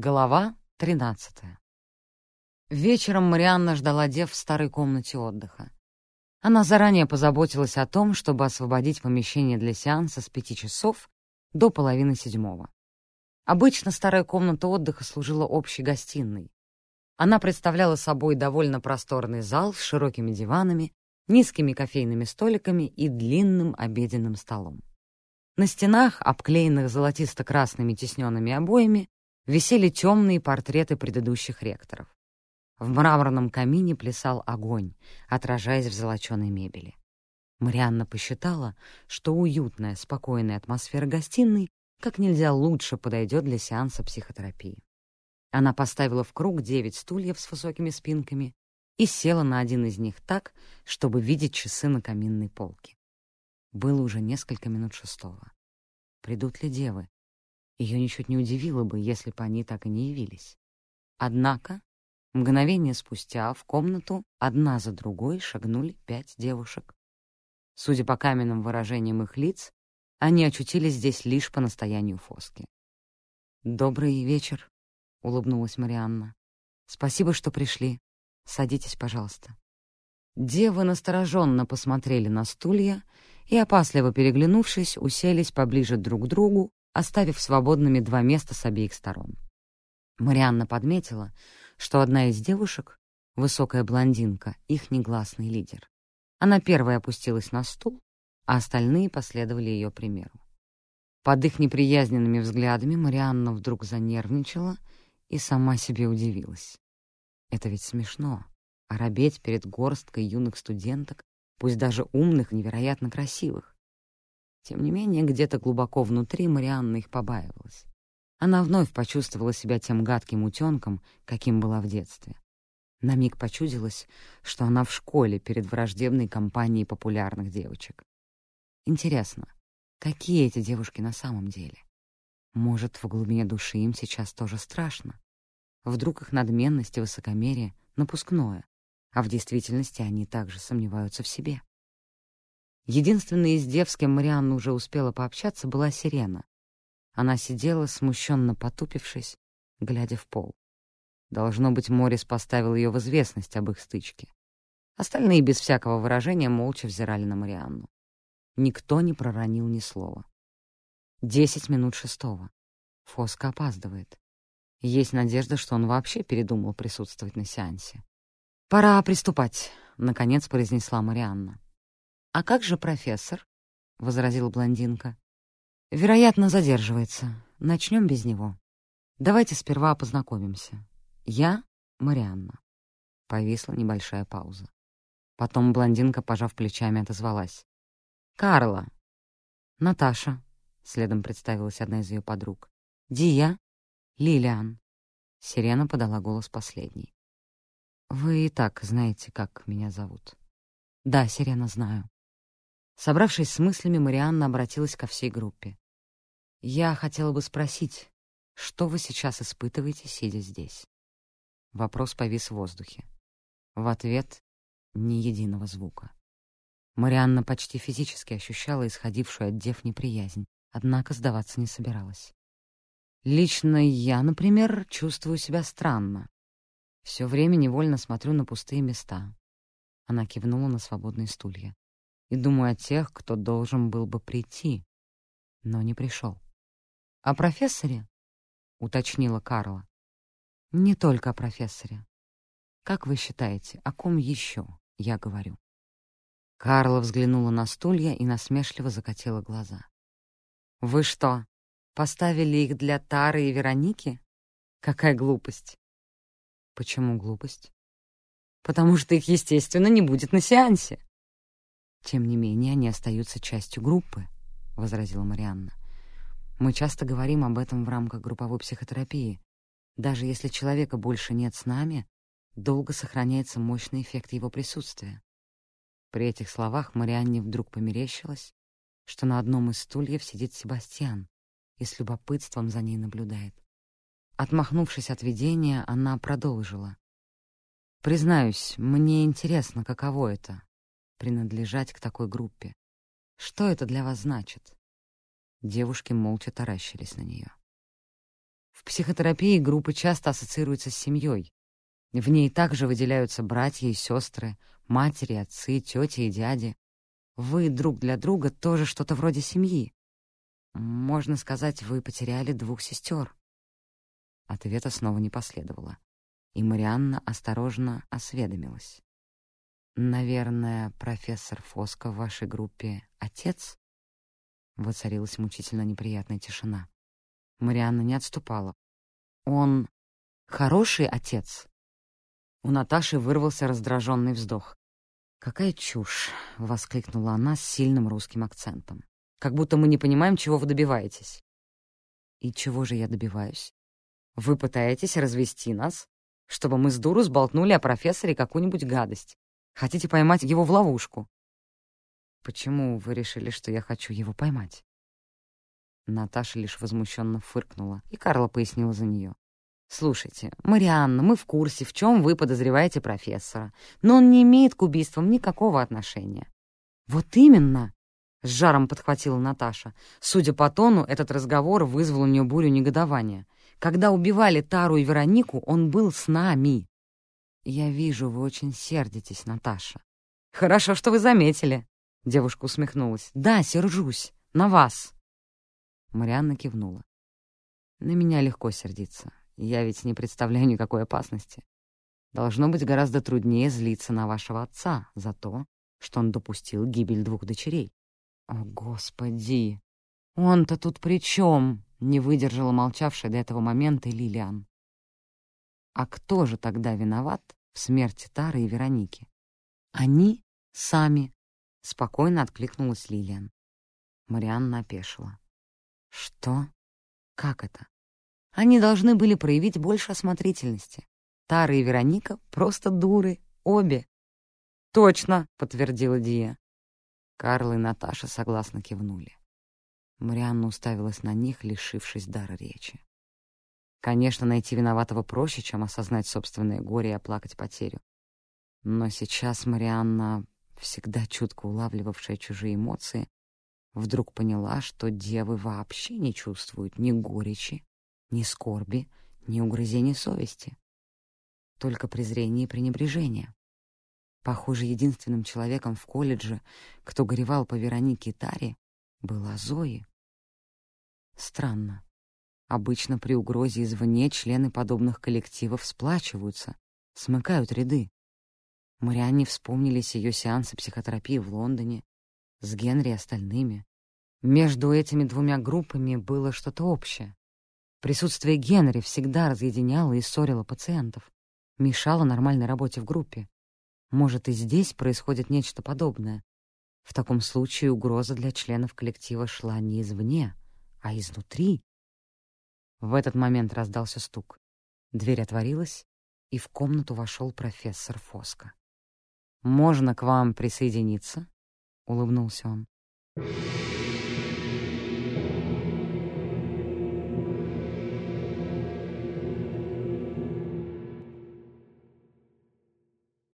Глава 13 Вечером Марианна ждала дев в старой комнате отдыха. Она заранее позаботилась о том, чтобы освободить помещение для сеанса с пяти часов до половины седьмого. Обычно старая комната отдыха служила общей гостиной. Она представляла собой довольно просторный зал с широкими диванами, низкими кофейными столиками и длинным обеденным столом. На стенах, обклеенных золотисто-красными тисненными обоями, висели темные портреты предыдущих ректоров. В мраморном камине плясал огонь, отражаясь в золоченой мебели. Марианна посчитала, что уютная, спокойная атмосфера гостиной как нельзя лучше подойдет для сеанса психотерапии. Она поставила в круг девять стульев с высокими спинками и села на один из них так, чтобы видеть часы на каминной полке. Было уже несколько минут шестого. Придут ли девы? Ее ничуть не удивило бы, если бы они так и не явились. Однако, мгновение спустя в комнату одна за другой шагнули пять девушек. Судя по каменным выражениям их лиц, они очутились здесь лишь по настоянию Фоски. «Добрый вечер», — улыбнулась Марианна. «Спасибо, что пришли. Садитесь, пожалуйста». Девы настороженно посмотрели на стулья и, опасливо переглянувшись, уселись поближе друг к другу, оставив свободными два места с обеих сторон. Марианна подметила, что одна из девушек, высокая блондинка, их негласный лидер. Она первая опустилась на стул, а остальные последовали ее примеру. Под их неприязненными взглядами Марианна вдруг занервничала и сама себе удивилась. Это ведь смешно — оробеть перед горсткой юных студенток, пусть даже умных невероятно красивых. Тем не менее, где-то глубоко внутри Марианна их побаивалась. Она вновь почувствовала себя тем гадким утенком, каким была в детстве. На миг почудилось, что она в школе перед враждебной компанией популярных девочек. Интересно, какие эти девушки на самом деле? Может, в глубине души им сейчас тоже страшно? Вдруг их надменность и высокомерие — напускное, а в действительности они также сомневаются в себе? Единственной из дев, с кем Марианна уже успела пообщаться, была Сирена. Она сидела, смущенно потупившись, глядя в пол. Должно быть, Морис поставил ее в известность об их стычке. Остальные без всякого выражения молча взирали на Марианну. Никто не проронил ни слова. Десять минут шестого. Фоска опаздывает. Есть надежда, что он вообще передумал присутствовать на сеансе. «Пора приступать», — наконец произнесла Марианна. «А как же профессор?» — возразила блондинка. «Вероятно, задерживается. Начнем без него. Давайте сперва познакомимся. Я — Марианна». Повисла небольшая пауза. Потом блондинка, пожав плечами, отозвалась. «Карла». «Наташа», — следом представилась одна из ее подруг. «Дия», «Лилиан». Сирена подала голос последней. «Вы и так знаете, как меня зовут». «Да, Сирена, знаю». Собравшись с мыслями, Марианна обратилась ко всей группе. «Я хотела бы спросить, что вы сейчас испытываете, сидя здесь?» Вопрос повис в воздухе. В ответ — ни единого звука. Марианна почти физически ощущала исходившую от дев неприязнь, однако сдаваться не собиралась. «Лично я, например, чувствую себя странно. Все время невольно смотрю на пустые места». Она кивнула на свободные стулья и думаю о тех, кто должен был бы прийти, но не пришел. «О профессоре?» — уточнила Карла. «Не только о профессоре. Как вы считаете, о ком еще я говорю?» Карла взглянула на стулья и насмешливо закатила глаза. «Вы что, поставили их для Тары и Вероники? Какая глупость!» «Почему глупость?» «Потому что их, естественно, не будет на сеансе. «Тем не менее, они остаются частью группы», — возразила Марианна. «Мы часто говорим об этом в рамках групповой психотерапии. Даже если человека больше нет с нами, долго сохраняется мощный эффект его присутствия». При этих словах Марианне вдруг померещилось, что на одном из стульев сидит Себастьян и с любопытством за ней наблюдает. Отмахнувшись от видения, она продолжила. «Признаюсь, мне интересно, каково это принадлежать к такой группе. Что это для вас значит?» Девушки молча таращились на нее. В психотерапии группы часто ассоциируются с семьей. В ней также выделяются братья и сестры, матери, отцы, тети и дяди. Вы друг для друга тоже что-то вроде семьи. Можно сказать, вы потеряли двух сестер. Ответа снова не последовало, и Марианна осторожно осведомилась. «Наверное, профессор Фоско в вашей группе — отец?» Воцарилась мучительно неприятная тишина. Марианна не отступала. «Он хороший отец?» У Наташи вырвался раздраженный вздох. «Какая чушь!» — воскликнула она с сильным русским акцентом. «Как будто мы не понимаем, чего вы добиваетесь». «И чего же я добиваюсь? Вы пытаетесь развести нас, чтобы мы с дуру сболтнули о профессоре какую-нибудь гадость. Хотите поймать его в ловушку. Почему вы решили, что я хочу его поймать? Наташа лишь возмущенно фыркнула, и Карла пояснила за нее. «Слушайте, Марианна, мы в курсе, в чем вы подозреваете профессора, но он не имеет к убийствам никакого отношения». «Вот именно!» — с жаром подхватила Наташа. Судя по тону, этот разговор вызвал у нее бурю негодования. «Когда убивали Тару и Веронику, он был с нами. «Я вижу, вы очень сердитесь, Наташа». «Хорошо, что вы заметили», — девушка усмехнулась. «Да, сержусь. На вас». Марианна кивнула. «На меня легко сердиться. Я ведь не представляю никакой опасности. Должно быть гораздо труднее злиться на вашего отца за то, что он допустил гибель двух дочерей». «О, Господи! Он-то тут при чем?» — не выдержала молчавшая до этого момента Лилиан. «А кто же тогда виноват смерти Тары и Вероники. «Они сами», — спокойно откликнулась Лилиан. Марианна опешила. «Что? Как это? Они должны были проявить больше осмотрительности. Тара и Вероника просто дуры, обе». «Точно», — подтвердила Дия. Карл и Наташа согласно кивнули. Марианна уставилась на них, лишившись дара речи. Конечно, найти виноватого проще, чем осознать собственное горе и оплакать потерю. Но сейчас Марианна, всегда чутко улавливавшая чужие эмоции, вдруг поняла, что девы вообще не чувствуют ни горечи, ни скорби, ни угрызений совести. Только презрение и пренебрежение. Похоже, единственным человеком в колледже, кто горевал по Веронике Таре, была Зои. Странно. Обычно при угрозе извне члены подобных коллективов сплачиваются, смыкают ряды. Марианне вспомнились ее сеансы психотерапии в Лондоне, с Генри и остальными. Между этими двумя группами было что-то общее. Присутствие Генри всегда разъединяло и ссорило пациентов, мешало нормальной работе в группе. Может, и здесь происходит нечто подобное. В таком случае угроза для членов коллектива шла не извне, а изнутри. В этот момент раздался стук. Дверь отворилась, и в комнату вошел профессор Фоско. «Можно к вам присоединиться?» — улыбнулся он.